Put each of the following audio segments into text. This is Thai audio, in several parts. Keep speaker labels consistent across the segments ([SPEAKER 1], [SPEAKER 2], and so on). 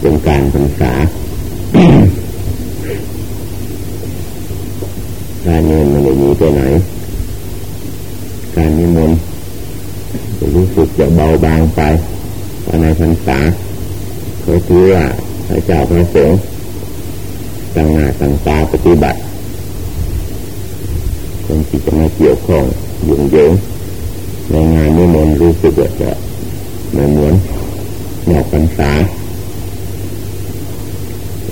[SPEAKER 1] เป็นการพรรษา การเงินมันไม่มีไปไหน การนิมนต์รู้สึกจะเบาบางไปภายในพรรษาเขาถือว่าพระเจ้าพระสงฆ์ต่างหน้าต่างตาปฏิบัติ คนที่จะมาเกี่ยวข้องยุ่งเหยิงในงานนิมนต์รู้สึกว่าจะไม่เหมือนนอกพรรษา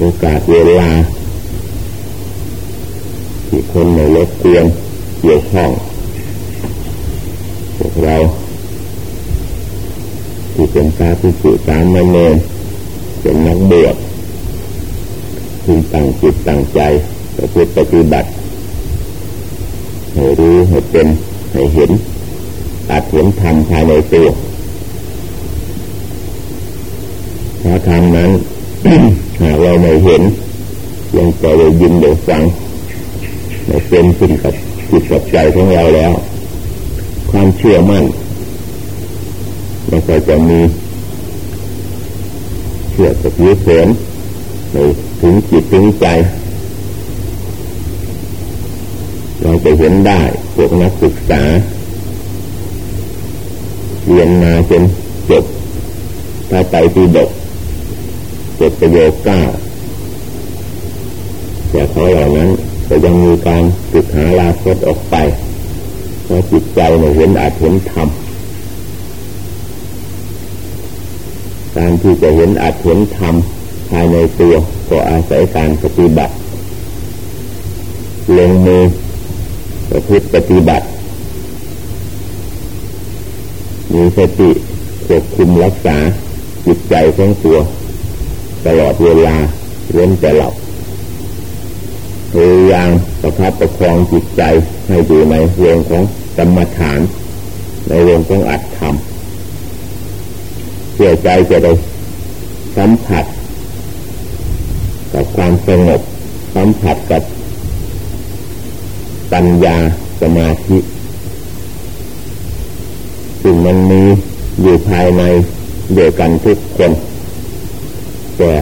[SPEAKER 1] โอกาสเวลา ที่คนในรถเตียนเกี่ยวข้องพวกเราที่เป็นสาธุสุสามเณรเป็นนักเบือพึงตั้งจิตตั้งใจประพฤติปฏิบัติให้รู้ให้เป็นให้เห็นอาจเห็นธรรมภายในตัวพระธรรมนั้น เราไม่เห็นยังแต่ได้ยินได้ฟังไม่เป็นขึ้นกับจิตกับใจของเราแล้ว ความเชื่อมั่นมันก็จะมีเชื่อกับยึดเสนในถึงจิตถึงใจ เราจะเห็นได้พวกนักศึกษา เรียนมาจนจบถ้าไปปีดก จบประโยคเก้าแต่เขาเหล่านั้นก็ยังมีการศึกหาลาพดออกไปเพราะจิตใจเนี่ยเห็นอาจเห็นธรรมการที่จะเห็นอาจเห็นธรรมภายในตัวก็อาศัยการปฏิบัติลงมือประพฤติปฏิบัติ มีสติควบคุมรักษาจิตใจของตัว ตลอดเวลาเว้นแต่หลับพยายามประคับประคองจิตใจให้อยู่ในเรื่องของกรรมฐาน ในเรื่องของอัตธรรมเชื่อใจจะได้สัมผัส กับความสงบสัมผัสกับปัญญาสมาธิซึ่งมันมีอยู่ภายในเดียวกันทุกคน แต่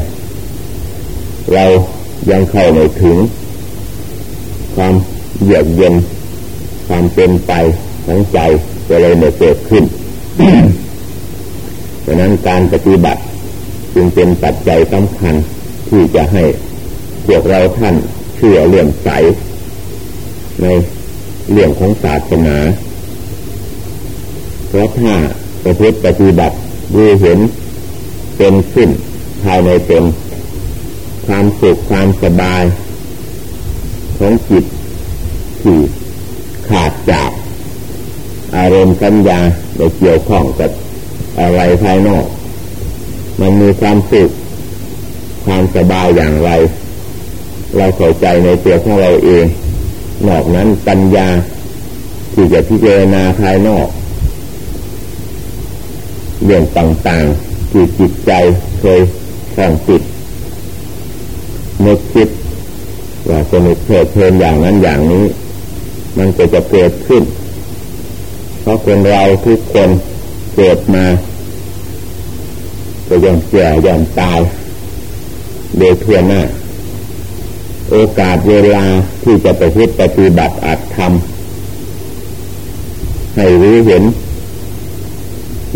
[SPEAKER 1] เรายังเข้าไม่ถึง ความเยือกเย็น ความเป็นไปของใจก็เลยไม่เกิดขึ้นดังนั้นการปฏิบัติจึงเป็นปัจจัยสำคัญที่จะให้พวกเราท่านเชื่อเลื่อมใส ในเรื่องของศาสนา เพราะถ้าประพฤติปฏิบัติดูเห็นเป็นขึ้น ภายในตนความสุขความสบาย ของจิตที่ขาดจากอารมณ์สัญญาในเกี่ยวข้องกับอะไรภายนอก มันมีความสุขความสบายอย่างไร เราเข้าใจในตัวของเราเองนอกนั้นปัญญาที่จะพิจารณาภายนอกเรื่องต่างๆที่จิตใจเคย ข้องจิตนึกคิดว่าสนุกเพลิดเพลินอย่างนั้นอย่างนี้ มันก็จะเกิดขึ้น เพราะคนเราทุกคนเกิดมาก็ย่อมแก่ย่อมตายโดยทั่วหน้า โอกาสเวลาที่จะไปพิปฏิบัติอาจทำให้รู้เห็น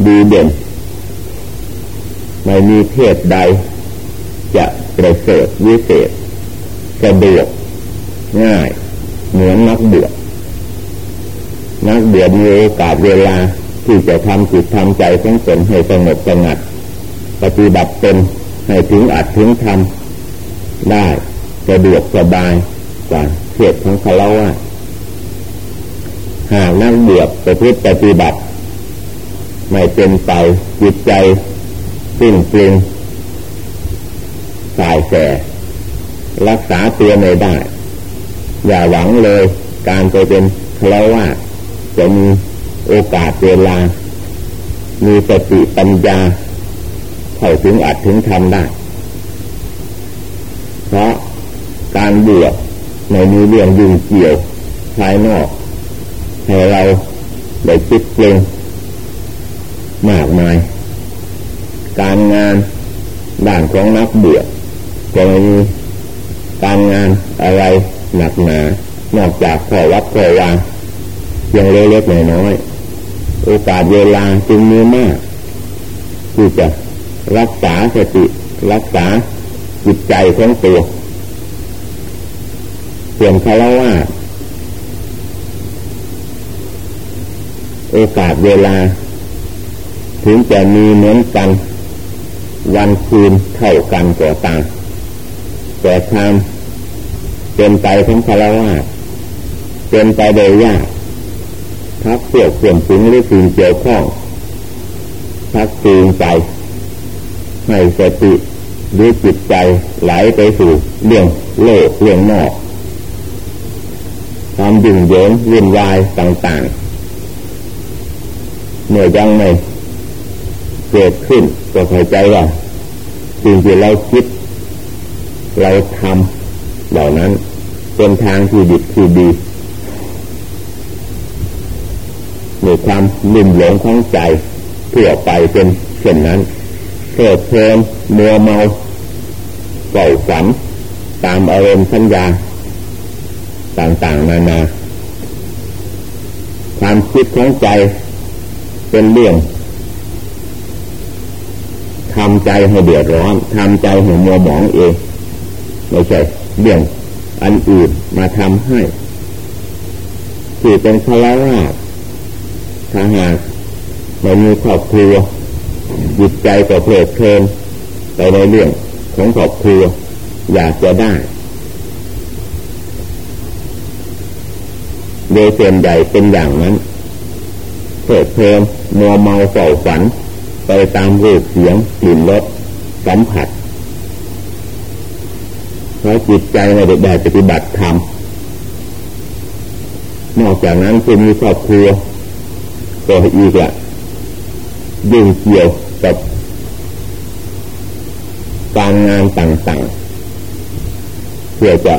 [SPEAKER 1] ดีเด่น ไม่มีเพศใด จะประเสริฐวิเศษสะดวกง่าย เหมือนนักเบือนักเบือมีโอกาสเวลาที่จะทำจิตทำใจของตนให้สงบสงัด ปฏิบัติตนให้ถึงอัดถึงทำได้สะดวกสบายกว่าเขตของเขาเล่าว่าหากนักเบือประพฤติปฏิบัติ ไม่เป็นไปจิตใจ สิ้นเปลี่ยนสายแสรักษาตัวไม่ได้ อย่าหวังเลย การไปเป็นคลว่าจะมีโอกาสเวลา มีสติปัญญาเข้าถึงอัดถึงทำได้ เพราะการเบื่อในมีเรื่องยุ่งเกี่ยวภายนอกให้เราได้จิตเปลงมากมาย การงานด่านของนักเบื่อจะมีการงานอะไรหนักหนา นอกจากขอวัดขอวางเพียงเล็กๆน้อยๆโอกาสเวลาจึงมีมากที่จะรักษาสติรักษาจิตใจของตัวเพียงคารวะโอกาสเวลา ถึงจะมีเหมือนกัน วันคืนเท่ากันก็ตาแต่ทำเป็นไปทั้งคารวะเป็นไปโดยยากพักเกี่ยวเกี่ยมถึงหรือสิ่งเกี่ยวข้องพักตีงใจให้สติหรือจิตใจไหลไปสู่เรื่องโลกเรื่องนอกความดึงเยิงวุ่นวายต่างๆเมื่อยังไม่ เกิดขึ้นก็เข้าใจว่าสิ่งที่เราคิด เราทำเหล่านั้น เป็นทางที่ดีที่ดีมีความลุ่มหลงของใจเพื่อไปเป็นเช่นนั้นเพื่อเพลินมัวเมาเก่าฝันตามอารมณ์สัญญา ต่างๆ นานา ความคิดของใจเป็นเรื่อง ทำใจให้เดือดร้อนทำใจให้มัวหมองเองไม่ใช่เรื่องอันอื่นมาทำให้ที่เป็นคารวะถ้าหากไม่มีครอบครัวจิตใจก็เพลิดเพลินไปในเรื่องของครอบครัวอยากจะได้โดยส่วนใหญ่เป็นอย่างนั้นเพลิดเพลินมัวเมาเฝ้าฝัน ไปตามรูปเสียงกลิ่นรสสัมผัสเพราะจิตใจไม่ได้ปฏิบัติธรรมนอกจากนั้นคือมีครอบครัวก็อีกละยุ่งเกี่ยวกับการงานต่างๆเพื่อจะ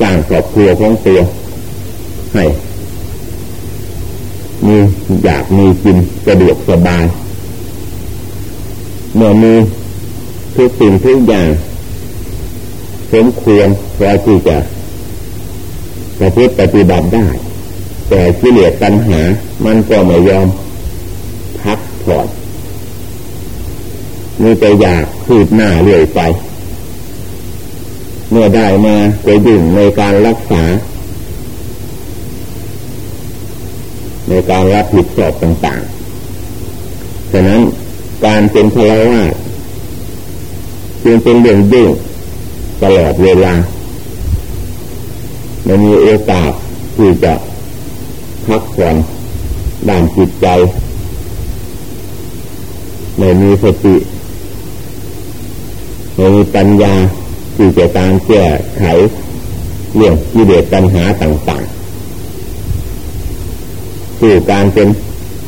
[SPEAKER 1] สร้างครอบครัวของตัวให้มีอยากมีกินสะดวกสบาย เมื่อมีทุกสิ่งทุกอย่างสมควรพอที่จะประพฤติปฏิบัติได้ แต่กิเลสตัณหา มันก็ไม่ยอม พักผ่อนมีแต่อยากคืบหน้าเรื่อยไป เมื่อได้มาไปดึงในการรักษา ในการรับผิดชอบต่างๆฉะนั้น การเป็นพลวาจึงเป็นเรื่องยุ่งตลอดเวลาไม่มีโอกาสที่จะพักผ่อนด้านจิตใจไม่มีสติไม่มีปัญญาที่จะตามแก้ไขเรื่องกิเลสปัญหาต่างๆคือการเป็น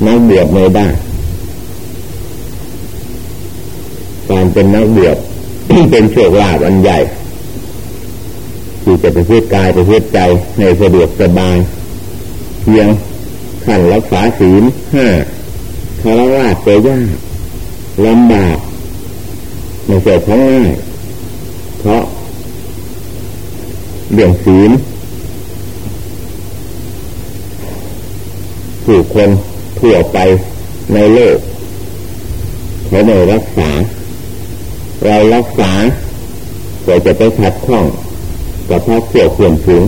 [SPEAKER 1] นักเบียดไม่ได้ การเป็นนักเบียดเป็นโชคลาภอันใหญ่ ที่จะไปเพื่อกายไปเพื่อใจในสะดวกสบายเพียงขั้นรักษาศีลห้าคารวะเตยากลำบากไม่ใช่ของง่ายเพราะเรื่องศีลผู้คนทั่วไปในโลกเขาไม่รักษา เรารักษาก็จะไปขัดข้องกับพระเกี่ยวขวนถึง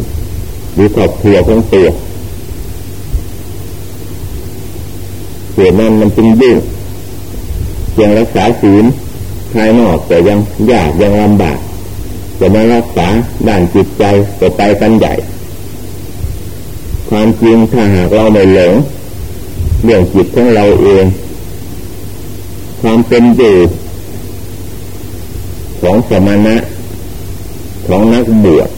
[SPEAKER 1] หรือครอบครัวของตัวเสียนั้นมันจึงยุ่งเพียงรักษาศีลภายนอกแต่ยังยากยังลำบากจะมารักษาด้านจิตใจก็ไปกันใหญ่ ความจริงถ้าหากเราไม่หลงเรื่องจิตของเราเอง ความเป็นอยู่ ของสมณะของนักบวช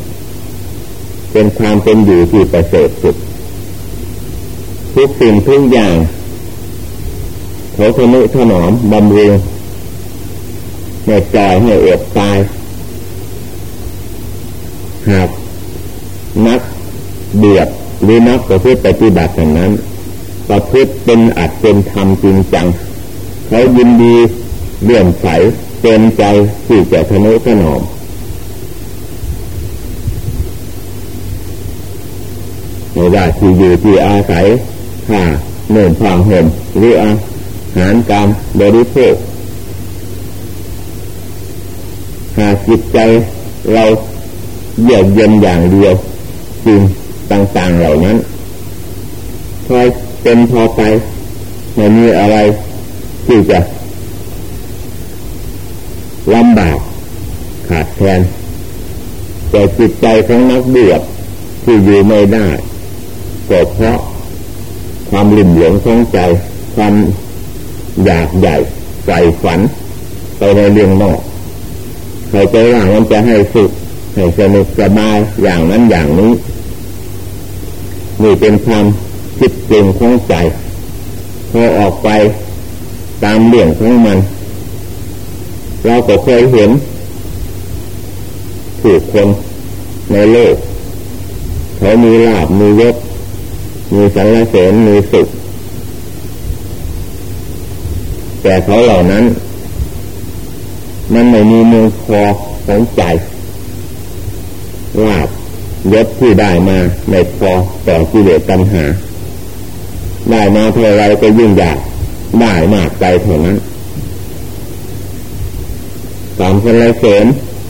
[SPEAKER 1] เป็นความเป็นอยู่ที่ประเสริฐสุด ทุกสิ่งทุกอย่างเขาทนุถนอมบำรุงในใจให้อดตาย หากนักเบียดหรือนักประพฤติปฏิบัติอย่างนั้น ประพฤติเป็นอัดเป็นธรรมจริงจัง เขายินดีเลื่อมใส เต็มใจที่จะทนุถนอมไม่ว่าที่อยู่ที่อาศัยค่าเนื่นผ่าห่มหรืออาหารการมบริโภคหากจิตใจเราเยือกเย็นอย่างเดียวสิ่งต่างๆเหล่านั้นพอเป็นพอไปไม่มีอะไรที่จะ ลำบากขาดแคลนแต่จิตใจของนักบวชที่อยู่ไม่ได้ก็เพราะความลิ่มหลงของใจ ความอยากใหญ่ใส่ฝัน ไปในเรื่องนอกเขาใจว่ามันจะให้สุขให้สนุกสบายอย่างนั้นอย่างนี้นี่เป็นความคิดจริงของใจพอออกไปตามเรื่องของมัน เราก็เคยเห็นผู้คนในโลกเขามีลาบมียศมีสรรเสริญมีสุข แต่เขาเหล่านั้นมันไม่มีมือคอของใจลาบยศที่ได้มาไม่พอต่อกิเลสตัณหา ได้มาเท่าไรก็ยิ่งอยากได้มากใจเท่านั้น ตามสรรเสริญ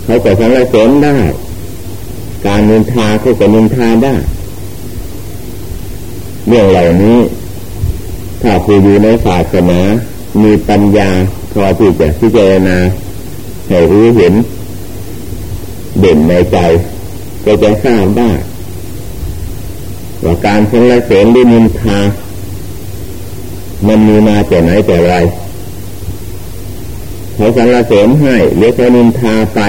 [SPEAKER 1] เขาก็สรรเสริญได้ การนินทาเขาก็นินทาได้ เรื่องเหล่านี้ ถ้าผู้อยู่ในศาสนามีปัญญาพอที่จะพิจารณาให้รู้เห็น เด่นในใจ ก็จะทราบได้ว่าการสรรเสริญหรือนินทา มันมีมาแต่ไหนแต่ไร เขาสรรเสริญให้หรือเขานินทาไป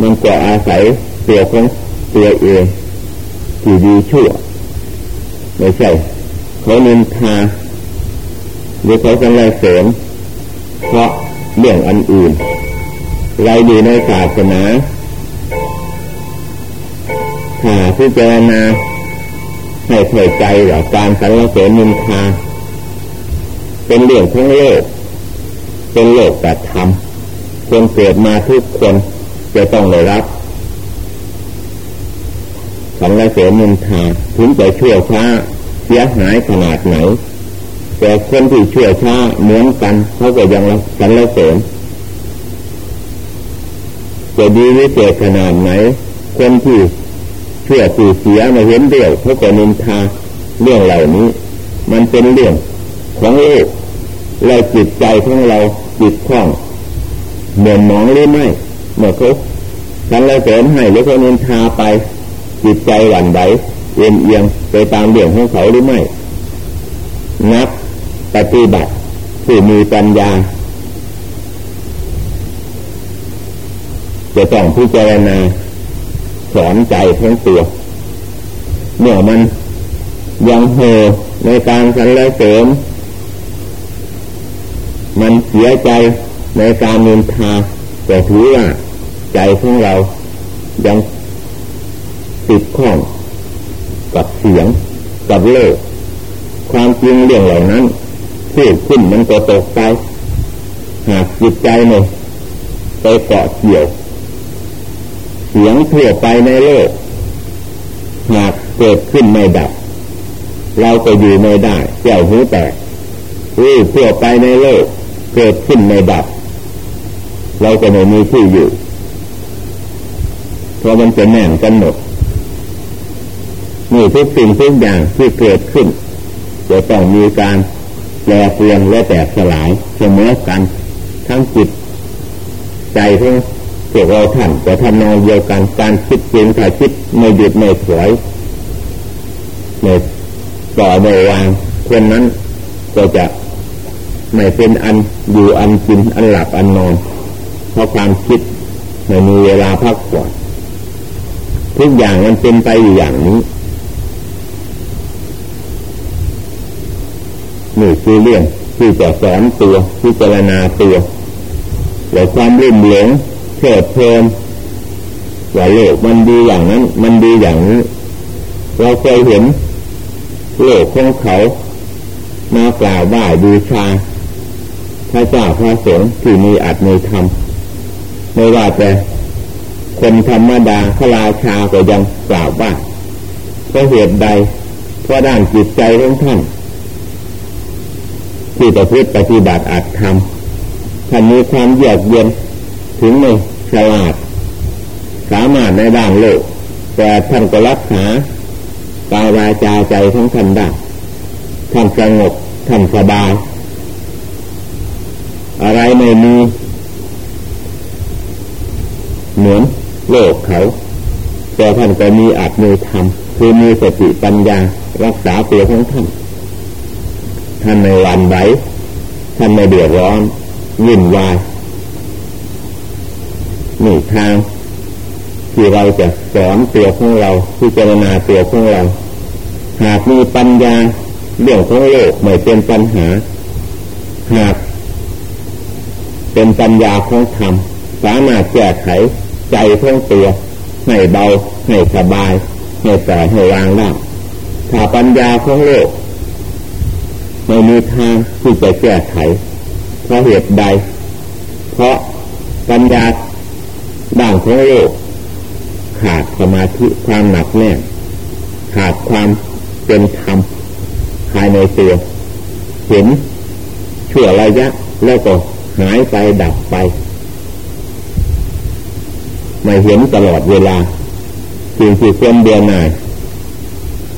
[SPEAKER 1] มันก็อาศัยตัวของตัวเองที่ดีชั่วไม่ใช่เขานินทาหรือเขาสรรเสริญเพราะเรื่องอันอื่นเราอยู่ในศาสนาถ้าพิจารณา ให้เผยใจว่าการสรรเสริญนินทาเป็นเรื่องของโลก เป็นโลกแต่ทำคนเกิดมาทุกคนจะต้องได้รับสังเสริญนินทาถึงจะชั่วช้าเสียหายขนาดไหน แต่คนที่ชั่วช้าเหมือนกันเขาก็ยังสังเสริญจะดีวิเศษขนาดไหนคนที่ เชื่อผู้เสียมาเห็นเดียวเขาก็นินทาเรื่องเหล่านี้ มันเป็นเรื่องของโลกเราจิตใจของเราจิตคล่องเหมือนหมองหรือไม่เมื่อเขาสังเราเสริญให้หรือเขานินทาไป จิตใจหวั่นไหวเอียงเอียงไปตามเรื่องของเขาหรือไม่ นับปฏิบัติผู้มีปัญญาจะต้องพิจารณา สอนใจทั้งตัวเมื่อมันยังเห่อในการสรรเสริม มันเสียใจในการนินทาแต่ถือว่าใจของเรายังติดข้องกับเสียงกับโลกความจริงเรื่องเหล่านั้นพูดขึ้นมันก็ตกไปหากจิตใจเนี่ยไปเกาะเกี่ยว เสียงทั่วไปในโลก หากเกิดขึ้นไม่ดับ เราก็อยู่ไม่ได้เจ้าหูแตกรูปทั่วไปในโลก เกิดขึ้นไม่ดับ เราก็ไม่มีที่อยู่เพราะมันจะแน่นกันหมดนี่ทุกสิ่งทุกอย่างที่เกิดขึ้นจะต้องมีการแปรเปลี่ยนและแตกสลายเสมอกัน ทั้งจิต ใจทั้ง พวกเราท่านจะทำนองเดียวกันการคิดจริงถ้าคิดไม่หยุดไม่ถอยไม่ต่อไม่วางคนนั้นก็จะไม่เป็นอันอยู่อันกินอันหลับอันนอน เพราะความคิดไม่มีเวลาพักผ่อนทุกอย่างมันเป็นไปอยู่อย่างนี้นี่คือเรื่องที่จะสอนตัวพิจารณาตัวแลวความรื่นหลง เชิดเพลินว่าโลกมันดีอย่างนั้น มันดีอย่างนี้ เราเคยเห็น โลกของเขามากล่าวไหว้บูชา พระเจ้าพระสงฆ์ที่มีอัตมีธรรมไม่ว่าแต่คนธรรมดาพระราชาก็ยังกล่าวว่าเพราะเหตุใด เพราะด้านจิตใจของท่านที่ประพฤติปฏิบัติอาจทำท่านมีความเยือกเย็นถึงใน ฉลาด สามารถในด้านโลก แต่ท่านก็รักษากายวาจาใจของท่านได้ท่านสงบท่านสบาย อะไรไม่มีเหมือนโลกเขา แต่ท่านก็มีอาจมีธรรมคือมีสติปัญญารักษาตัวของท่าน ท่านในวันไหวท่านไม่เดือดร้อนยิ่นวาย นี่ทางที่เราจะสอนตัวของเราพิจารณาตัวของเรา หากมีปัญญาเรื่องของโลกไม่เป็นปัญหา หากเป็นปัญญาของธรรมสามารถแก้ไขใจของตัวให้เบาให้สบายให้ปล่อยให้วางได้ถ้าปัญญาของโลกไม่มีทางที่จะแก้ไขเพราะเหตุใด เพราะปัญญา ด่างของโลกขาดสมาธิความหนักแน่นขาดความเป็นธรรมภายในตัวเห็นชั่วระยะแล้วก็หายไปดับไปไม่เห็นตลอดเวลาสิ่งที่ควรเบื่อหน่าย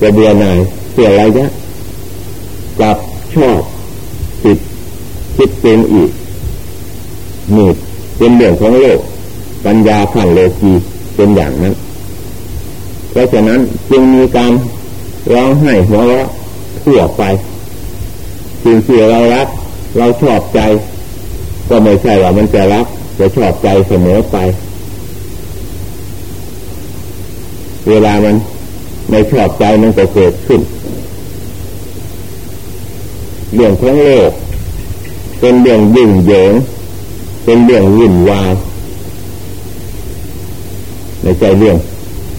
[SPEAKER 1] จะเบื่อหน่ายเสียระยะกลับชอบติดคิดเป็นอีกหนี่เป็นเรื่องของโลก ปัญญาขั้นโลกีเป็นอย่างนั้น เพราะฉะนั้นจึงมีการร้องไห้หัวเราะทั่วไปสิ่งที่เรารัก เราชอบใจ ก็ไม่ใช่ว่ามันจะรักจะชอบใจเสมอไป เวลามันไม่ชอบใจมันก็เกิดขึ้น เรื่องของโลกเป็นเรื่องยิ่งเหยิงเป็นเรื่องวุ่นวาย ในใจเรื่อง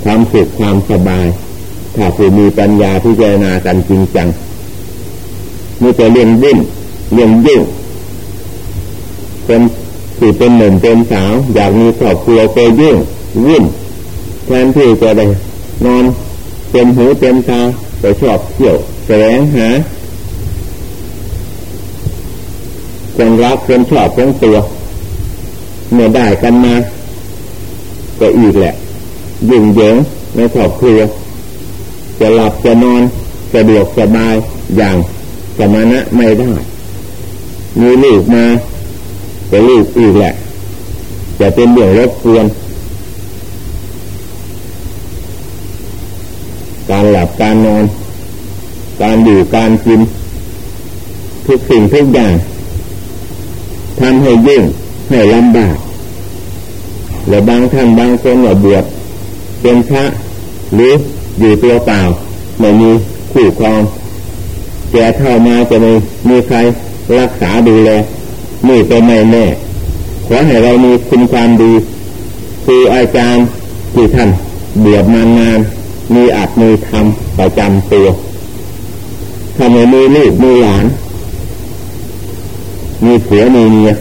[SPEAKER 1] ความสุขความสบาย ถ้าผู้มีปัญญาที่เจรณากันจริงจังนี่จะเรื่องดิ้นเรื่องยิ่งเป็นที่เป็นหนุ่มเป็นสาว อยากมีครอบครัวไปยิ่งวิ่นแทนที่จะได้นอนเต็มหูเต็มตาไปชอบเที่ยวแสวงหาคนรักคนชอบของตัวเมื่อได้กันมา ก็อีกแหละยิ่งเยิงในครอบครัวจะหลับจะนอนสะดวกสบายอย่างสมณะไม่ได้ มีลูกมาจะลูกอีกแหละ จะเป็นเรื่องรบกวนการหลับการนอน การอยู่การกิน ทุกสิ่งทุกอย่างทำให้ยิ่งให้ลำบาก หรือบางท่านบางคนหบวชเป็นพระหรืออยู่ตัวเปล่าไม่มีคู่ครองแก่เท่ามาจะไม่มีใครรักษาดูแลนี่เป็นไม่แน่ขอให้เรามีคุณความดีคืออาจารย์ที่ท่านเบียดมานานมีอัดมีทำประจำตัวถ้าไม่มีลูกมีหลาน มีเสียมีเมีย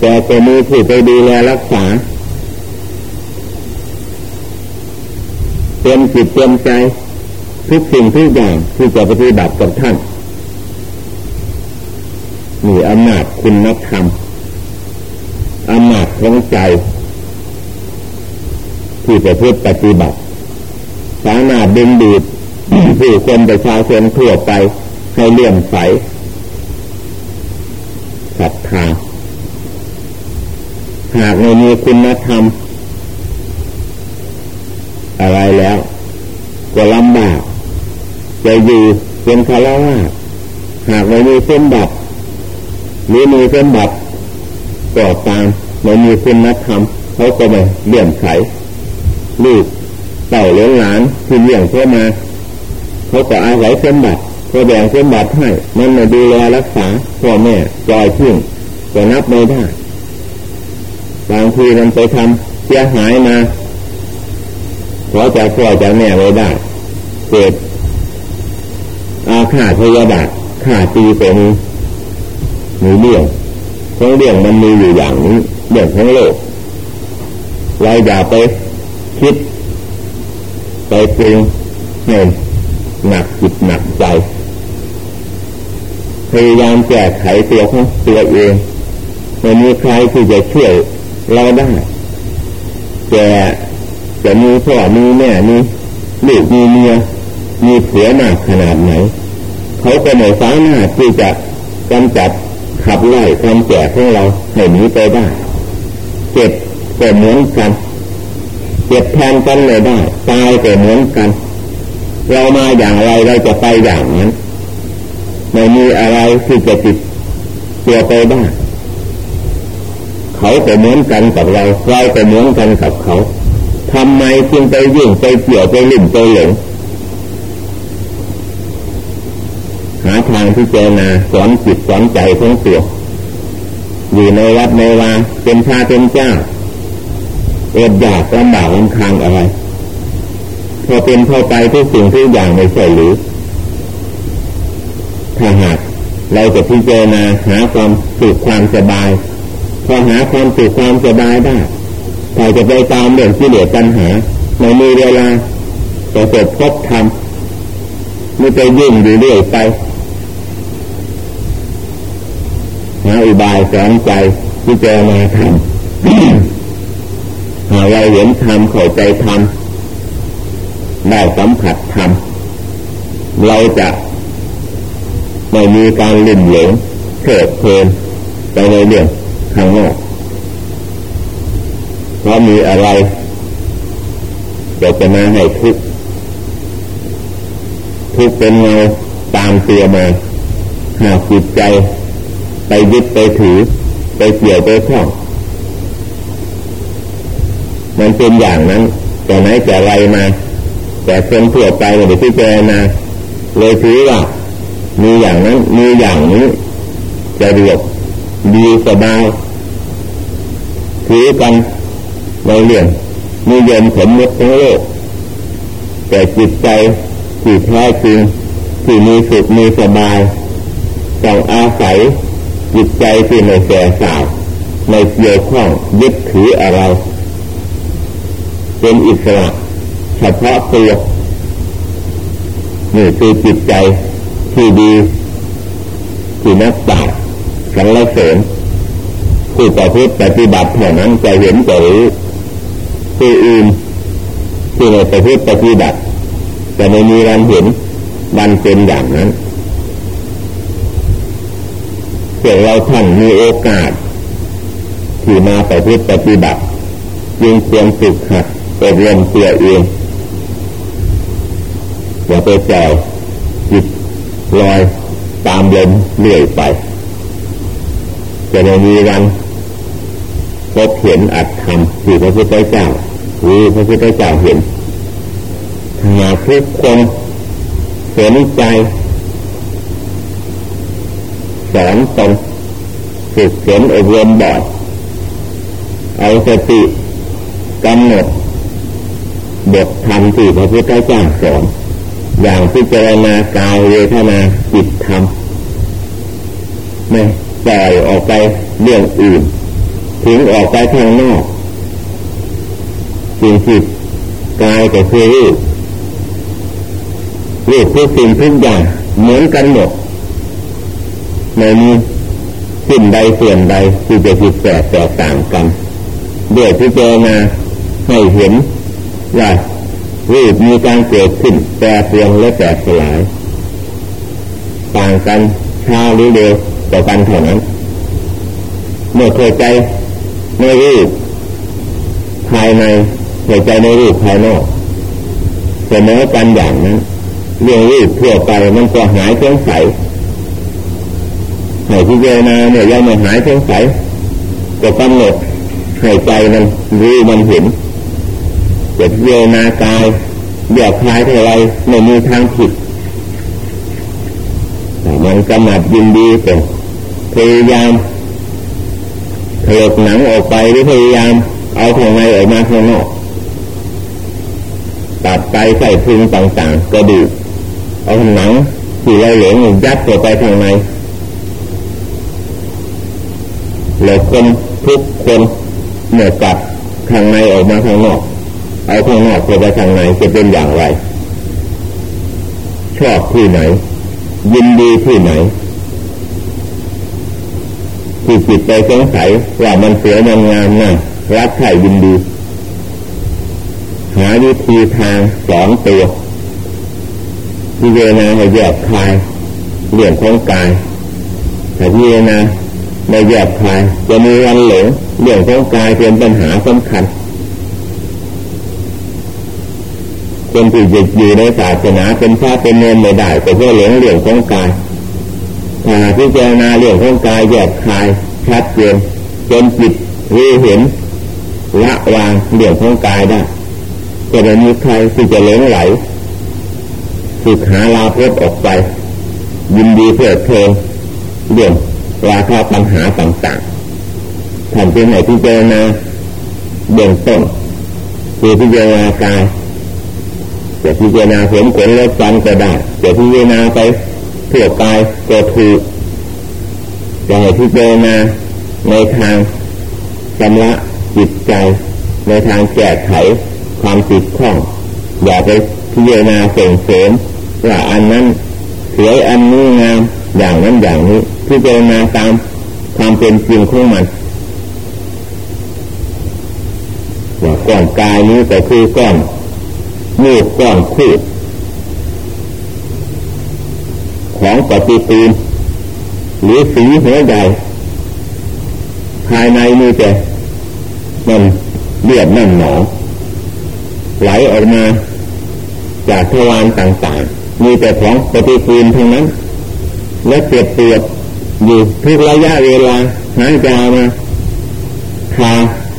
[SPEAKER 1] แต่จะมีผู้ไปดูแลรักษาเตรียมจิตเตรียมใจ ทุกสิ่งทุกอย่างที่จะปฏิบัติกับท่านมีอำนาจคุณนักธรรมอำนาจของใจ ที่จะพูดปฏิบัติสามารถดึงดูดผู้คนประชาชนทั่วไปให้เลื่อมใสศรัทธา หากไม่มีคุณธรรม อะไรแล้วก็ลำบาก จะอยู่เป็นคารวะหากไม่มีเส้นบัตรหรือมีเส้นบัตรก็ตามไม่มีคุณธรรมเขาก็ไม่เลี่ยมไขลูกเต่าเลี้ยงหลานที่เลี้ยงเข้ามาเขาก็อาศัยเส้นบัตรก็แบ่งเสมบัติให้มันมาดูแลรักษาพ่อแม่จอยทิ้งก็นับไม่ได้ บางทีมันไปทำเสียหายมาขอจากพ่อจากแม่ไม่ได้เกิดอาฆาตพยาบาทข่าตีเป็นมีเรื่องทั้งเรื่องมันมีอยู่อย่างนี้เรื่องทั้งโลกเราอย่าไปคิด ไปปรุงให้หนักจิตหนักใจพยายามแก้ไขตัวของตัวเองไม่มีใครที่จะช่วย เราได้แต่จะมีพ่อมีแม่มีลูกมีเมียมีเสือมากขนาดไหน เขาก็ไม่สามารถที่จะกำจัดขับไล่ความแก่ของเราให้หนีไปได้เจ็บก็เหมือนกันเจ็บแทนกันเลยได้ตายก็เหมือนกัน เรามาอย่างไรเราจะไปอย่างนั้นไม่มีอะไรที่จะติดตัวไปได้ เขาก็เหมือนกันกับเราเราก็เหมือนกันกับเขาทำไมจึงไปยิ่งไปเกี่ยวไปลิ่นไปหลงหาทางที่เจนาสอนจิตสอนใจของตัวอยู่ในวัดในวาเป็นชาเป็นเจ้าเอ็ดอยากลำบากลำคางอะไรพอเป็นพอไปทุกสิ่งทุกอย่างไม่ใช่หรือถ้าหากเราจะพิจารณาหาความสุขความสบาย พอหาความสุขความสบายได้ถ้าจะไปตามเรื่องที่เหลือปัญหาในมีเวลาจะจบพบธรรมไม่ไปยุ่งอยู่เรื่อยไปหาอุบายสอนใจที่จะมาทำหาเราเห็นธรรมเข้าใจธรรมได้สัมผัสธรรมเราจะไม่มีการลิ่นหลงเถิดเพลินไปในเรื่อง ข้างนอกเพราะมีอะไรจะมาให้ทุกทุกเป็นเงาตามเตียมาหากจิตใจ ไปยึดไปถือ ไปเกี่ยวไปข้องมันเป็นอย่างนั้นแต่ไหนแต่ไรมา แต่คนทั่วไปเนที่เจนาเลยถือว่ามีอย่างนั้นมีอย่างนี้จะเรียบ ดีสบายถือกันในเรื่องมีเย็นสมมติทั้งโลกแต่จิตใจที่แท้จริงที่มีสุขมีสบายต้องอาศัยจิตใจที่ไม่แก่สาวในเกี่ยวข้องยึดถืออะไรเป็นอิสระเฉพาะตัวนี่คือจิตใจที่ดีที่นักปราชญ์ สังเสริญผู้ประพฤติปฏิบัติเท่านั้นจะเห็นจะรู้ผู้อื่นที่ไม่ประพฤติปฏิบัติจะไม่มีการเห็นบันเป็นอย่างนั้นเกิดเราท่านมีโอกาสที่มาประพฤติปฏิบัติยิงเตรียมฝึกหัดอบรมเตัวเองอย่าไปแจวจิตลอยตามลมเลื่อยไป จะไม่มีวันพบเห็นอัตธรรมที่พระพุทธเจ้าหรือพระพุทธเจ้าเห็นหากทุกคนเสนใจสอนตนฝึกฝนอบรมบ่อยเอาสติกำหนดบทธรรมที่พระพุทธเจ้าสอนอย่างพิจารณากายเวทนาจิตธรรมไม่ ปล่อยออกไปเรื่องอื่น ถึงออกไปทางนอกสิ่งที่กายก็คือรูปรูปคือสิ่งทุกอย่างเหมือนกันหมดไม่มีสิ่งใดส่วนใดที่จะผิดแปลกแตกต่างกันเดี๋ยวที่เจอมาให้เห็นว่ารูปมีการเกิดขึ้นแปรเปลี่ยนและแตกสลาย ต่างกันช้าหรือเร็ว ต่อกันเท่านั้น เมื่อเข้าใจในรูปภายในเข้าใจในรูปภายนอกเสมอกันอย่างนั้นเรื่องรูปทั่วไปมันก็หายเครื่องใสให้พิจารณาเนี่ยยังไม่หายสงสัยก็กำหนดให้ใจมันรู้มันเห็นจะพิจารณากายเบียบคลายเท่าไรไม่มีทางผิดแต่มันกำหนัดยินดีแต่ พยายามถลกหนังออกไปหรือพยายาม เอาข้างในออกมาข้างนอกตัดไปใส่พุงต่างๆกระดูกเอาหนังที่เราเหลงยัดเข้าไปทางในแล้วคนทุกคนเหมือจับข้างในออกมาข้างนอก เอาข้างนอกเข้าไปข้างในจะเป็นอย่างไร ชอบที่ไหน ยินดีที่ไหน ที่จิตไปสงสัยว่ามันเสียมันงามนะรักใครยินดี หาวิธีทางสองตัวพิจารณาให้แยกคายเรื่องของกายแต่พิจารณาไม่แยกคายจะมีวันหลงเรื่องของกายเป็นปัญหาสำคัญคนที่จะอยู่ในศาสนาเป็นพระเป็นเนรไม่ได้ก็เพราะหลงเรื่องของกาย พิจารณาเรื่องของกายแยกคายชัดเจนจนจิตรู้เห็นละวางเรื่องของกายได้จะไม่มีใครที่จะหลงไหลสึกหาลาเพออกไป ยินดีเพื่อเธอเรื่องราคาปัญหาต่างๆท่านเป็นไหนพิจารณาเบื้องต้นคือพิจารณากายจะพิจารณาผลผลลดจันก็ได้จะพิจารณาไป เพื่อกายก็ถูกจะให้พิจารณาในทางชำระจิตใจ ในทางแก้ไขความติดข้อง อย่าไปพิจารณาส่งเสริมว่าอันนั้นสวยอันนี้งามอย่างนั้นอย่างนี้พิจารณาตามความเป็นจริงของมันว่าก้อนกายนี้ก็คือก้อนมูกก้อนคู่ ของปฏิปูลหรือสีหัวใหญ่ภายในมีแต่มันเลือดนั่นหนอไหลออกมา จากทวารต่างๆ มีแต่ของปฏิปูลทั้งนั้น และเปียบเปียบอยู่ทุกระยะเวลาหายใจมาทา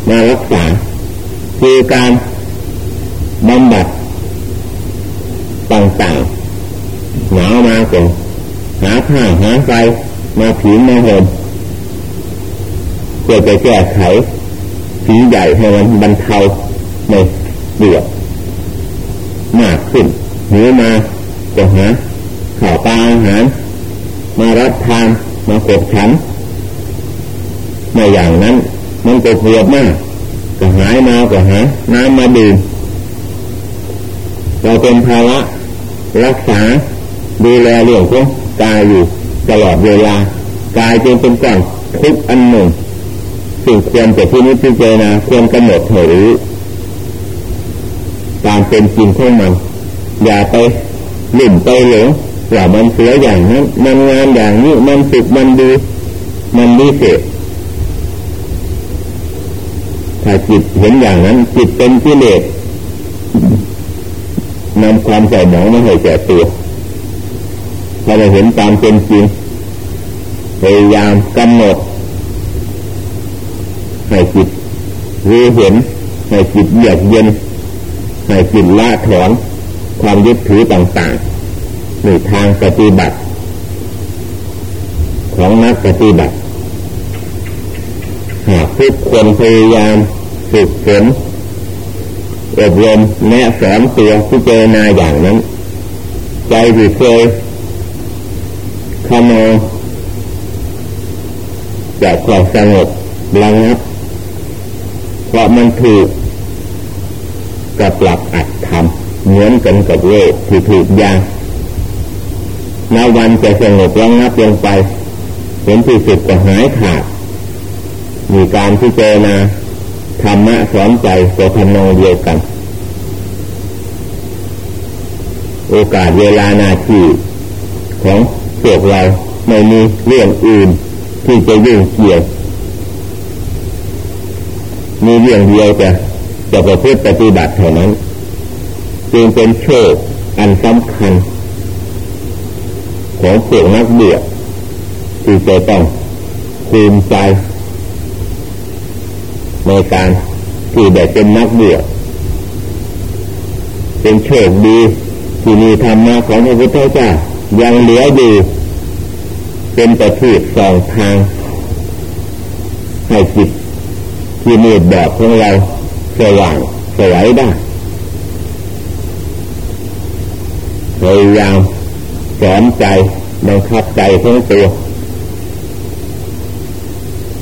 [SPEAKER 1] มารักษาคือการบำบัดต่างๆหนาวมาก่อน หาผ้าหาไฟมาผิวมาห่มเพื่อจะแก้ไขผีใหญ่ให้มันบรรเทาในเดือดมากขึ้นหรือมาจะหาข่าวปลาอาหารมารับทานมากดฉันในอย่างนั้นมันก็เพียบมากก็หายมาก็หาน้ำมาดื่มเราเป็นภาระรักษาดูแลเรื่องของ กายอยู่ตลอดเวลากายจึงเป็นก้อนทุกอันหนึ่งสิ่งควรจะที่นี้พิจารณาควรกำหนดหรือตามเป็นจริงของมัน อย่าไปลิ่นไปเหลวว่ามันเสียอย่างนั้นมันงานอย่างนี้มันสุดมันดีมันดีเสียถ้าจิตเห็นอย่างนั้น จิตเป็นกิเลสนำความใส่หมองมาให้แก่ตัว ถ้าเราเห็นตามเป็นจริงพยายามกำหนดให้จิตรู้เห็นให้จิตเยือกเย็นให้จิตละถอนความยึดถือต่างๆในทางปฏิบัติ ของนักปฏิบัติหากทุกคนพยายามฝึกฝนอบรมแนะสอนตัวพิจารณาอย่างนั้น ใจที่เคย ขโมยจากความสงบระงับเพราะมันถูกกับหลักอัดทำเหมือนกันกับโลกที่ถูกยานาวันจะสงบระงับลงไปเห็นที่สุดก็หายขาด มีการพิจารณาธรรมะสอนใจตัวทำนองเดียวกัน โอกาสเวลานาทีของ พวกเราไม่มีเรื่องอื่น ที่จะยุ่งเกี่ยว มีเรื่องเดียวจะจะประพฤติปฏิบัติเท่านั้น จึงเป็นโชคอันสำคัญ ของพวกนักเบียที่จะต้องภูมิใจ ในการที่ได้เป็นนักเบียเป็นโชคดีที่มีธรรมะของพระพุทธเจ้า ยังเหลืออยู่เป็นประทีปสองทางให้จิตที่มืดแบบของเราสว่างสวยได้พยายามสอนใจบังคับใจทั้งตัว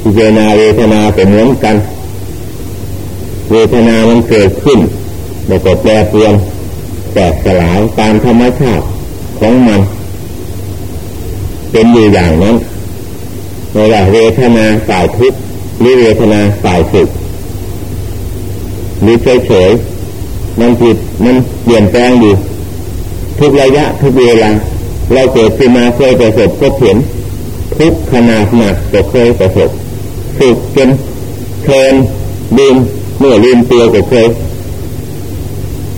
[SPEAKER 1] พิจารณาเวทนาเป็นเหมือนกัน เวทนามันเกิดขึ้นแล้วก็แปรเปลี่ยนแตกสลายตามธรรมชาติของมัน เป็นอยู่อย่างนั้นไม่ว่าเวทนาฝ่ายทุกข์หรือเวทนาฝ่ายสุขหรือเฉยๆมันผิดมันเปลี่ยนแปลงอยู่ทุกระยะทุกเวลาเราเกิดขึ้นมาเคยประสบพบเห็นทุกขนาดหนักก็เคยประสบสุขจนเพลินลืมเมื่อลืมตัวก็เคย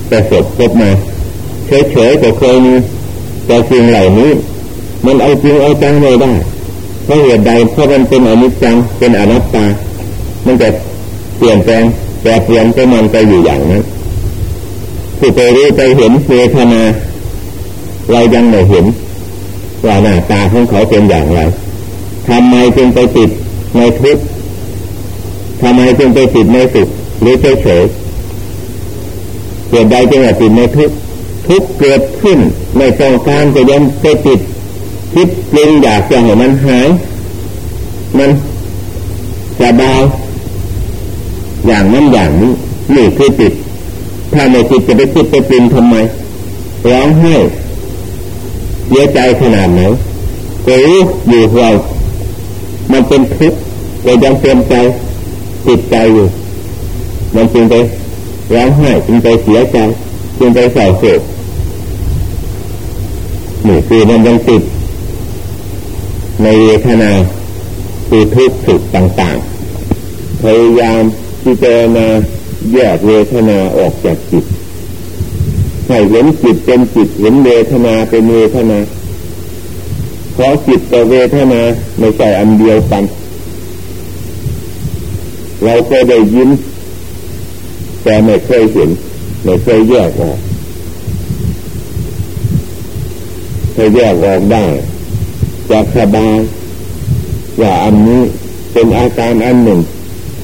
[SPEAKER 1] ประสบพบมาเฉยๆก็เคยมีแต่สิ่งเหล่านี้ มันเอาจริงเอาจังไม่ได้เพราะเหตุใดเพราะมันเป็นอนิจจังเป็นอนัตตา มันจะเปลี่ยนแปลงแปรเปลี่ยนไปมันไปอยู่อย่างนั้นผู้ไปรู้ไปเห็นเวทนาเรายังไม่เห็นว่าหน้าตาของเขาเป็นอย่างไรทำไมจึงไปติดในทุกข์ทำไมจึงไปติดในสุขหรือเฉยเฉยเกิดใดจึงติดในทุกข์ทุกเกิดขึ้นในตรงการจะยังไปติด คิดเปรุงอยากจะให้มันหาย มันสบายอย่างนั้นอย่างนี้นี่คือติดถ้าไม่ติดจะไปคิดไปปรุงทำไมร้องไห้เสียใจขนาดไหนก็รู้อยู่ว่ามันเป็นทุกข์แต่ยังเต็มใจติดใจอยู่ มันจึงไปร้องไห้จึงไปเสียใจจึงไปเศร้าโศกนี่คือมันยังติด ในเวทนาคือทุกข์สุขต่างๆ พยายามที่จะมาแยกเวทนาออกจากจิตให้เห็นจิตเป็นจิตเห็นเวทนาเป็นเวทนาเพราะจิตกับเวทนาไม่ใช่อันเดียวกัน เราก็ได้ยินแต่ไม่เคยเห็นไม่เคยแยกออกเคยแยกออกได้ จากสบายว่าอันนี้เป็นอาการอันหนึ่ง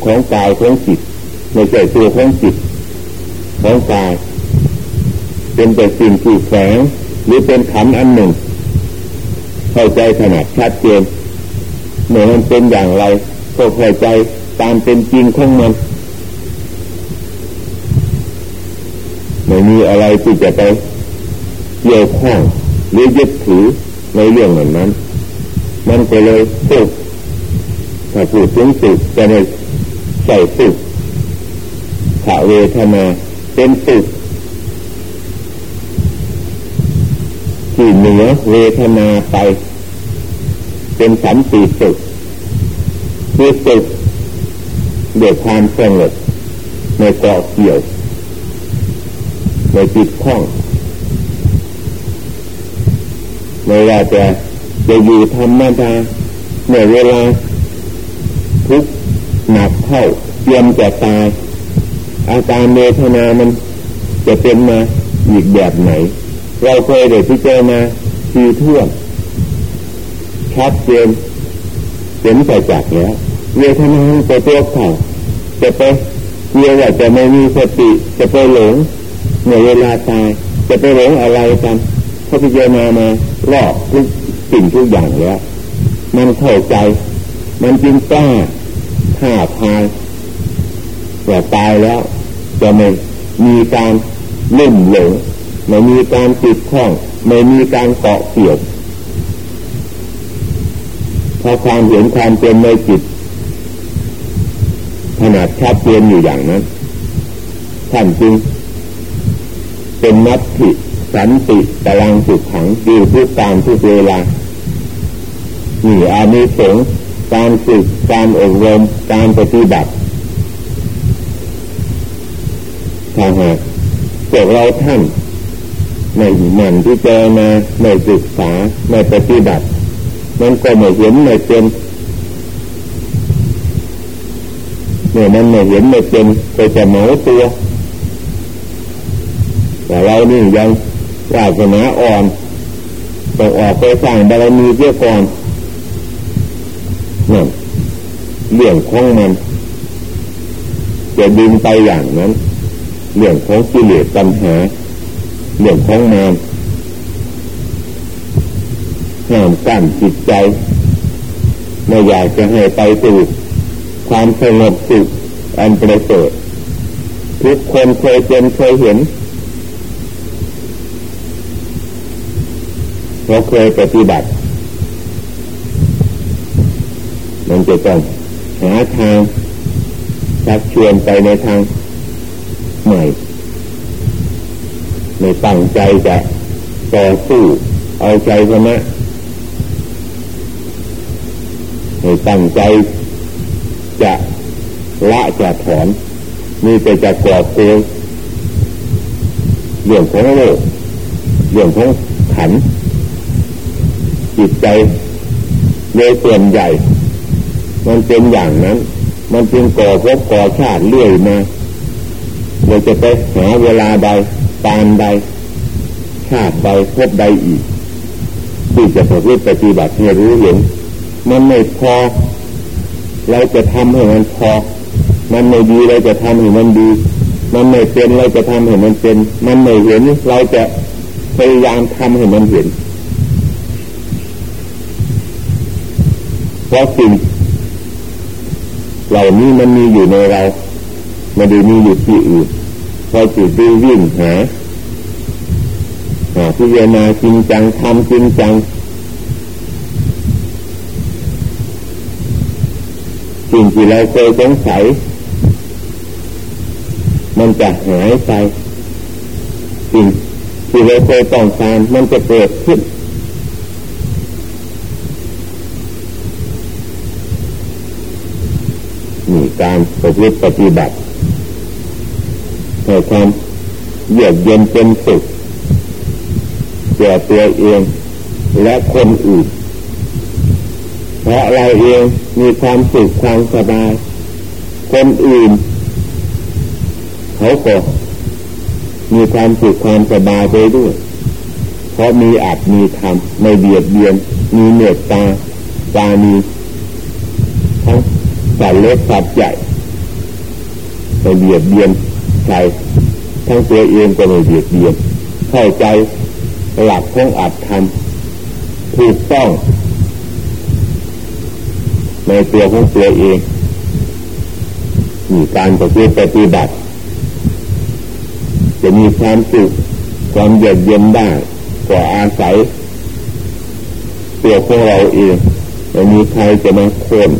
[SPEAKER 1] ของกายของจิตไม่ใช่ตัวของจิตของกาย เป็นแต่สิ่งที่แฝงหรือเป็นขันอันหนึ่ง เข้าใจถนัดชัดเจนเมื่อมันเป็นอย่างไรก็เข้าใจตามเป็นจริงของมันไม่มีอะไรที่จะไปเกี่ยวข้องหรือยึดถือในเรื่องเหล่านั้น มันก็เลยสุขถ้าพูดถึงสุขจะไม่ใส่สุขขาเวทนาเป็นสุขที่เหนือเวทนาไป เป็นสันติสุขคือสุขเดือดความสงบในเกาะเกี่ยวในจิตข้องไม่ว่าจะ จะอยู่ธรรมดาในเวลาทุกหนักเข้าเตรียมจะตาย อาการเมทนามันจะเป็นมาอีกแบบไหน เราเคยได้พิจารณาทีทั่วชัดเจนเห็นไปจากแล้วเวทนาจะตัวเข่าจะไปเรียว่าจะไม่มีสติจะไปหลงในเวลาตาย จะไปหลงอะไรกันพระพิจารณามารอบทุก สิ่งทุกอย่างแล้ว มันเข้าใจ มันจึงกล้าท่าทายว่าตายแล้ว จะไม่มีการลุ่มหลงไม่มีการติดข้อง ไม่มีการเกาะเกี่ยวพอความเห็นความเป็นในจิตขนาดชัดเจนอยู่อย่างนั้นท่านจึงเป็นนัตถิสันติตารางสุขขังดีทุกตามทุกเวลา นี่อานิสงส์การฝึกการอบรมการปฏิบัติถ้าหากพวกเราท่านไม่หมั่นที่เจมาไม่ศึกษาไม่ปฏิบัติ มันก็ไม่เห็นไม่เป็นเนี่ยมันไม่เห็นไม่เป็นก็จะเหมาตัวแต่เรานี่ยังวาสนาอ่อนต้องออกไปสร้างบารมีเพื่อก่อน เรื่องของมันจะดึงไปอย่างนั้น เรื่องของกิเลสตัณหา เรื่องของมารห้ามกั้นจิตใจ ไม่อยากจะให้ไปสู่ความสงบสุขอันประเสริฐทุกคนเคยเป็นเคยเห็นเราเคยปฏิบัติ มันจะต้อง หาทางชักชวนไปในทางใหม่ในตั้งใจจะต่อสู้เอาใจชนะในตั้งใจจะละจะถอนมีแต่จะกอดเกลเรื่องของโลกเรื่องของขันจิตใจโดยส่วนใหญ่ มันเป็นอย่างนั้น มันจึงก่อภพก่อชาติเรื่อยมาเราจะไปหาเวลาใดปานใด ชาติใดพบใดอีกที่จะประพฤติปฏิบัติให้รู้เห็น มันไม่พอ เราจะทำให้มันพอ มันไม่ดีเราจะทำให้มันดี มันไม่เป็นเราจะทำให้มันเป็น มันไม่เห็นเราจะพยายามทำให้มันเห็นเพราะสิ่ง เหล่านี้มันมีอยู่ในเราไม่ได้มีอยู่ที่อื่นพอจิตดูวิ่งหาหาพิจารณาจริงจังทำจริงจังสิ่งที่เราเคยสงสัยมันจะหายไปสิ่งที่เราเคยต้องการมันจะเกิดขึ้น การประพฤติปฏิบัติให้ความเยือกเย็นเป็นสุขแก่ตัวเองและคนอื่น เพราะเราเองมีความสุขความสบาย คนอื่น เขาก็มีความสุขความสบายไปด้วย เพราะมีอัดมีธรรมไม่เบียดเบียน มีเนือตาตามี สัตว์เล็กสัตว์ใหญ่ไม่เบียดเบียนใครทั้งตัวเองก็ไม่เบียดเบียนเข้าใจหลักของอัดทำถูกต้อง ในตัวของตัวเองมีการปฏิปฏิบัติ จะมีความสุขความเยือกเย็นได้ก็อาศัยตัวของเราเองไม่มีใครจะมาโค่น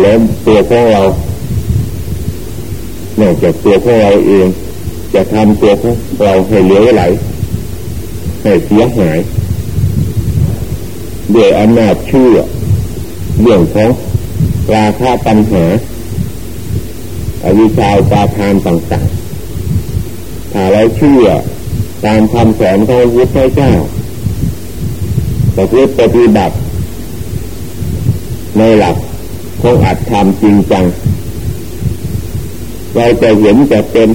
[SPEAKER 1] แล้มตัวของเรานอกจากตัวของเราเอง จะทำตัวของเราให้เหลวไหลให้เสียหายด้วยอำนาจเชื่อเรื่องของราคาปัญหาอวิชาตาทานต่างๆถ้าเราเชื่อตามคำสอนของพระพุทธเจ้าประพฤติปฏิบัติในหลัก ของอัดทำจริงจัง เราจะเห็นจะเป็น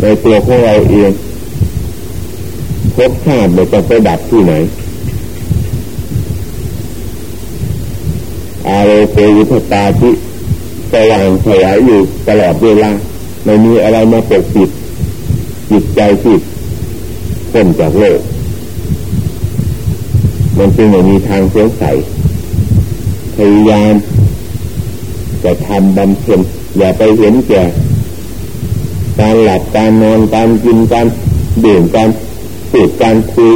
[SPEAKER 1] ในตัวของเราเองพบชาติไม่ต้องไปดับที่ไหน อาโรเปวิทตาที่สว่างสยายอยู่ตลอดเวลาไม่มีอะไรมาปกปิดจิตใจจิตพ้นจากโลก มันจึงไม่มีทางเสียใสพ ยายามจะทำบำเพ็ญอย่าไปเห็นแก่การหลับการนอนการกินการดื่มการสูดการคุย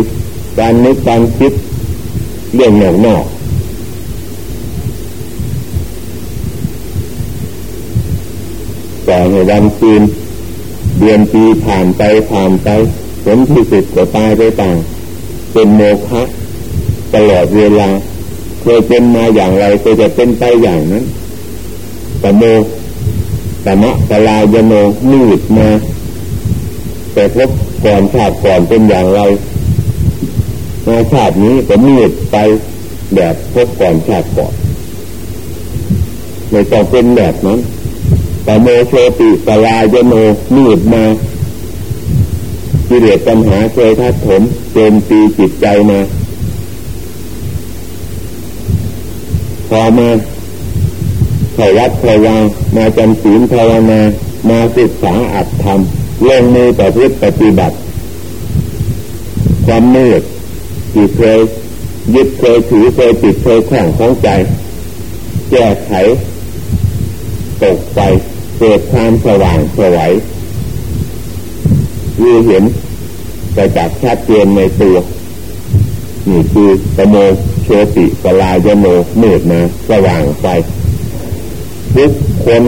[SPEAKER 1] การนึกการคิดเรื่องนอกนอกแต่ในวันคืนเดือนปีผ่านไปผ่านไปผลที่สุดก็ตายไปต่าง เป็นโมฆะตลอดเวลา เคยเป็นมาอย่างไรก็จะเป็นไปอย่างนั้นแต่โมตมะตลายโนมืดมาแต่พบก่อนชาติก่อนเป็นอย่างไรมาชาตินี้ก็มืดไปแบบพบก่อนชาติก่อนไม่ต้องเป็นแบบนั้นแต่โมโชติตลายโนมืดมากิเลสปัญหาเคยทัดถมโจมตีจิตใจมา อมาขวัดขวางมาจำศีลภาวนามาศึกษาอัตธรรมลงมือประพฤติปฏิบัติ ความมืดที่เคยยึดเคยถือเคยติดเคยแข่งของใจ แก้ไขตกไปเกิดความสว่างสวัยรู้เห็นกระจับชัดเจนในตัวนี่คือตโม โชติปลายโนเมตมาสว่างไปทุกคน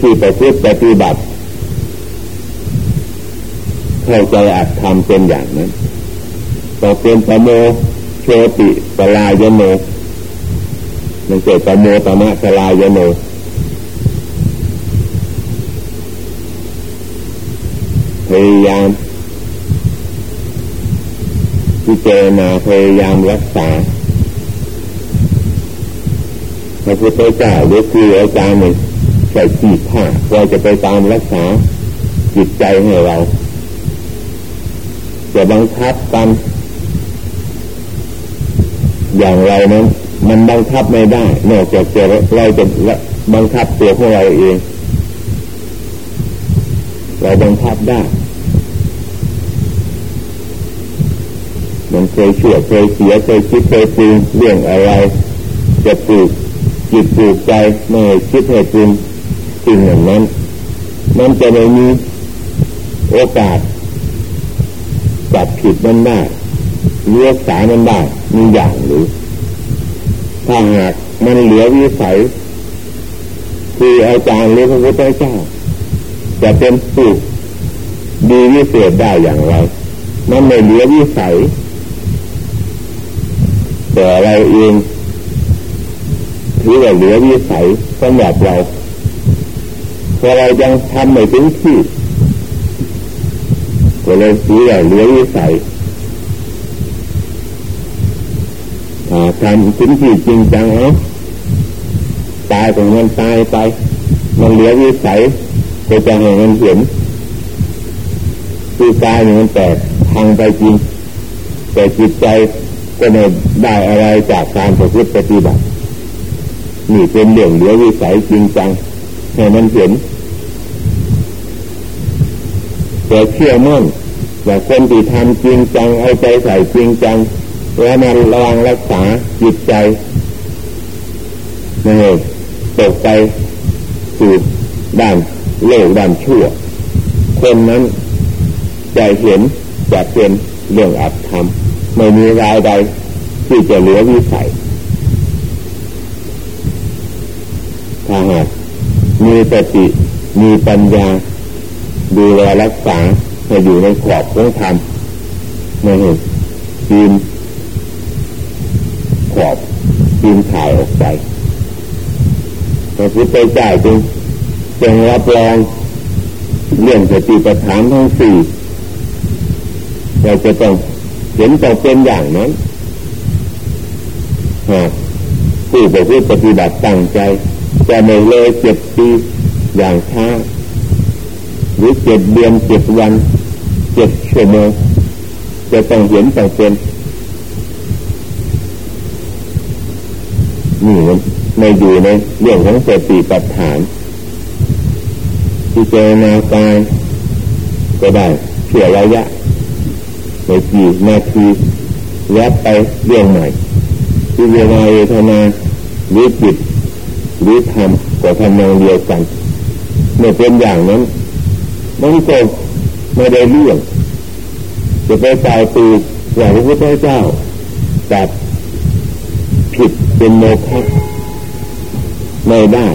[SPEAKER 1] ที่ไปพฤติปฏิบัติเข้าใจอาจทำเป็นอย่างนั้นต่อเป็นตโมโชติปลายโนมันเกิดตโมตมะปลายโนพยายาม พิจารณาพยายามรักษาพระพุทธเจ้าหรือคืออาจารย์หนึ่งใส่จีบผ้าเราจะไปตามรักษาจิตใจให้เราจะบังคับกันอย่างไรนั้นมันบังคับไม่ได้ นอกจากจะเราจะบังคับตัวของเราเอง เราบังคับได้ มันเคยเชั่วเคยเสียเคยคิดเคยปรุงเรื่องอะไร จะปลูกจิตปลูกใจไม่คิดให้ปรุงสิ่งอย่านั้นมันจะไม่มีโอกาสจับผิดมันได้เลือกสายมันได้มีอย่างหรือถ้าหากมันเหลือวิสัยคืออาจารย์หรือพระพุทธเจ้าจะเป็นผู้ดีวิเศษได้อย่างไรมันไม่เหลือวิสัย แต่เราเองถือว่าเหลือวิสัยสำหรับเราพอเรายังทำไม่ถึงที่ก็เลยถือว่าเหลือวิสัยถ้าทำถึงที่จริงจังเนาะตายของมันตายไป มันเหลือวิสัยก็จะให้มันเห็นคือกายมันแตกพังไปจริงแต่จิตใจ ก็ไม่ได้อะไรจากการประพฤติปฏิบัตินี่เป็นเรื่องเหลือวิสัยจริงจังให้มันเห็นแต่เชื่อมั่นว่าคนที่ทำจริงจังเอาใจใส่จริงจังแล้วมาระวังรักษาจิตใจไม่ให้ตกไปสู่ด้านเลวด้านชั่ว คนนั้นใจเห็นจะเป็นเรื่องอัตธรรม ไม่มีรายใดที่จะเหลือวิสัยถ้าหากมีสติมีปัญญา ดูแลรักษาให้อยู่ในขอบของธรรมไม่เห็นปีนขอบปีนถ่ายออกไปพระพุทธเจ้าจึงจึงรับรองเรื่องสติปัฏฐานทั้งสี่เราจะต้อง เห็นต้อเป็นอย่างนั้นหากผู้ปฏิปฏิบัติตั้งใจ จะไม่เลยเจ็ดปีอย่างช้าหรือเจ็ดเดือนเจ็ดวันเจ็ดชั่วโมงจะต้องเห็นต้องเป็นนี่มันไม่อยู่ในเรื่องของสติปัฏฐานที่เจนากายก็ได้เสียระยะ ในกี่นาทีแวบไปเรื่องใหม่ที่เวลาเวทนาหรือจิตหรือธรรมก็ทำนองเดียวกันเมื่อเป็นอย่างนั้นมันก็ไม่ได้เรื่องจะไปตายตูอย่างพระพุทธเจ้าจัดผิดเป็นโมฆะไม่ได้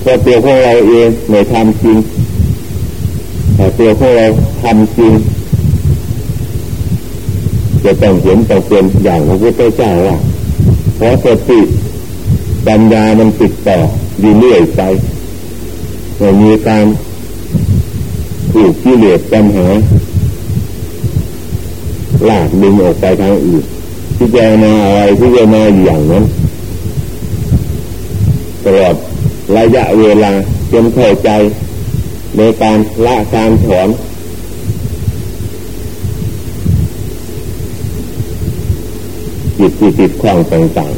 [SPEAKER 1] เพราะตัวของเราเองไม่ทำจริงแต่ตัวของเราทำจริง จะต้องเห็นต้องเป็นอย่างพระพุทธเจ้าว่าเพราะสติปัญญามันติดต่อดีเรื่อยไปไม่มีการถูกที่เหลือปัญหาลากดึงออกไปทางอื่นพิจารณาอะไรพิจารณาอย่างนั้นตลอดระยะเวลาจนเข้าใจในการละการถอน จิตที่ติดข้องต่างๆ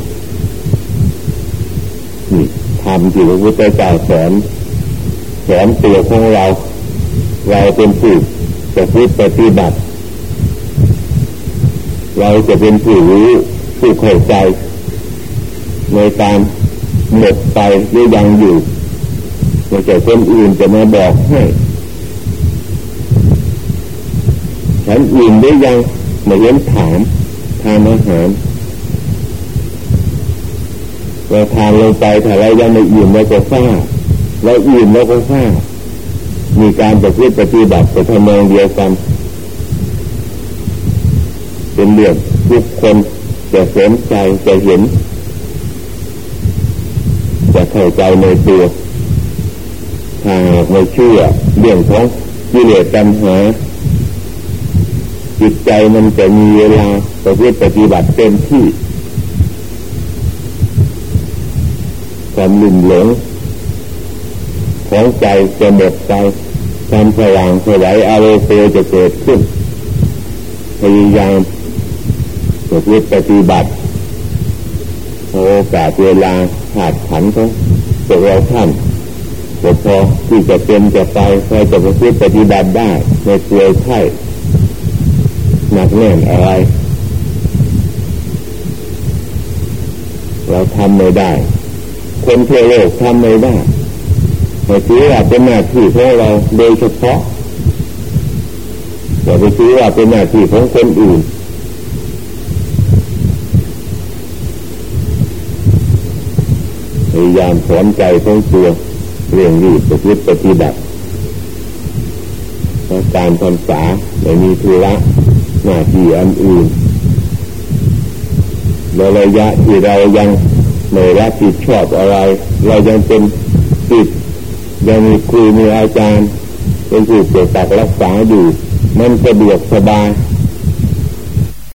[SPEAKER 1] นี่ทำที่พระพุทธเจ้าสอนสอนตัวของเรา เราเป็นผู้จะพิปฏิบัติ เราจะเป็นผู้รู้ผู้เข้าใจ ในการหมดไปหรือยังอยู่ไม่ใช่คนอื่นจะมาบอกให้ฉันอิ่มหรือยังมาเย็นถามทานอาหาร เราทานลงไปถ้าเรายังไม่อิ่มเราก็ฟาเราอิ่มเราก็ฟามีการประพฤติปฏิบัติแต่ทำนองเดียวกัน เป็นเรื่องทุกคนจะสนใจจะเห็น จะเข้าใจในตัวถ้าไม่เชื่อเรื่องของกิเลสปัญหาจิตใจมันจะมีเวลาประพฤติปฏิบัติเต็มที่ ความลุ่มหลงของใจจะหมดไปความสว่างสวัยอารมณ์จะเกิดขึ้นพยายามประพฤติปฏิบัติโอกาสเวลาขาดขันของตัวเราท่านแต่พอที่จะเป็นจะไปใครจะประพฤติปฏิบัติได้ในตัวใช่หนักแน่นอะไร เราทำไม่ได้ คนทั่วโลกทำไม่ได้ไม่ถือว่าเป็นหน้าที่ของเราโดยเฉพาะอย่าไปถือว่าเป็นหน้าที่ของคนอื่นพยายามสอนใจของตัวเรื่องนี้ประพฤติปฏิบัติการทำสาไม่มีธุระหน้าที่อันอื่นในระยะที่เรายัง ไม่รับผิดชอบอะไร เรายังเป็นติดยังมีครูมีอาจารย์ เป็นผู้ปกปักรักษาอยู่ มันสะดวกสบาย